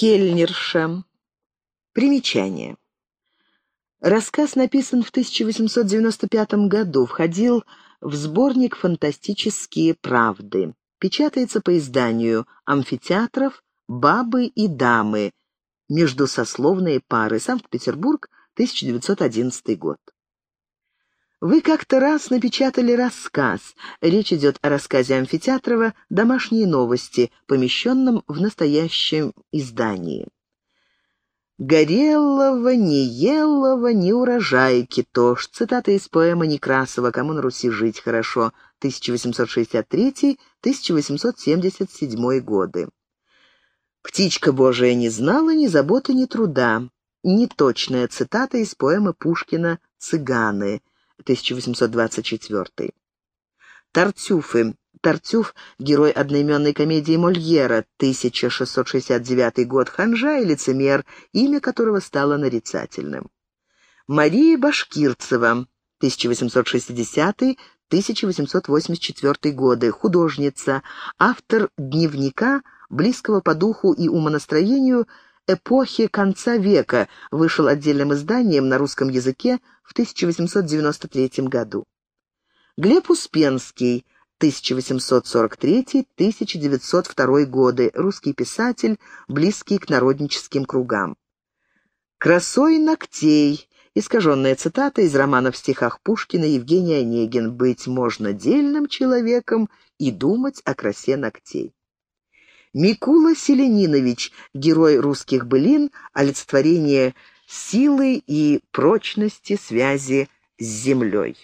Кельнерша. Примечание. Рассказ написан в 1895 году, входил в сборник «Фантастические правды». Печатается по изданию «Амфитеатров», «Бабы и дамы», «Междусословные пары», Санкт-Петербург, 1911 год. Вы как-то раз напечатали рассказ. Речь идет о рассказе Амфитеатрова «Домашние новости», помещенном в настоящем издании. «Горелого, не елого, не урожайки тож». Цитата из поэмы Некрасова «Кому на Руси жить хорошо» 1863-1877 годы. «Птичка Божия не знала ни заботы, ни труда». Неточная цитата из поэмы Пушкина «Цыганы» 1824. Тартюфы. Тартюф — герой одноименной комедии Мольера, 1669 год, ханжа и лицемер, имя которого стало нарицательным. Мария Башкирцева, 1860-1884 годы, художница, автор дневника, близкого по духу и умонастроению эпохи конца века, вышел отдельным изданием на русском языке в 1893 году. Глеб Успенский — 1843-1902 годы, русский писатель, близкий к народническим кругам. «Красой ногтей», искаженная цитата из романа в стихах Пушкина Евгений Онегин «Быть можно дельным человеком и думать о красе ногтей». Микула Селенинович, герой русских былин, олицетворение силы и прочности связи с землей.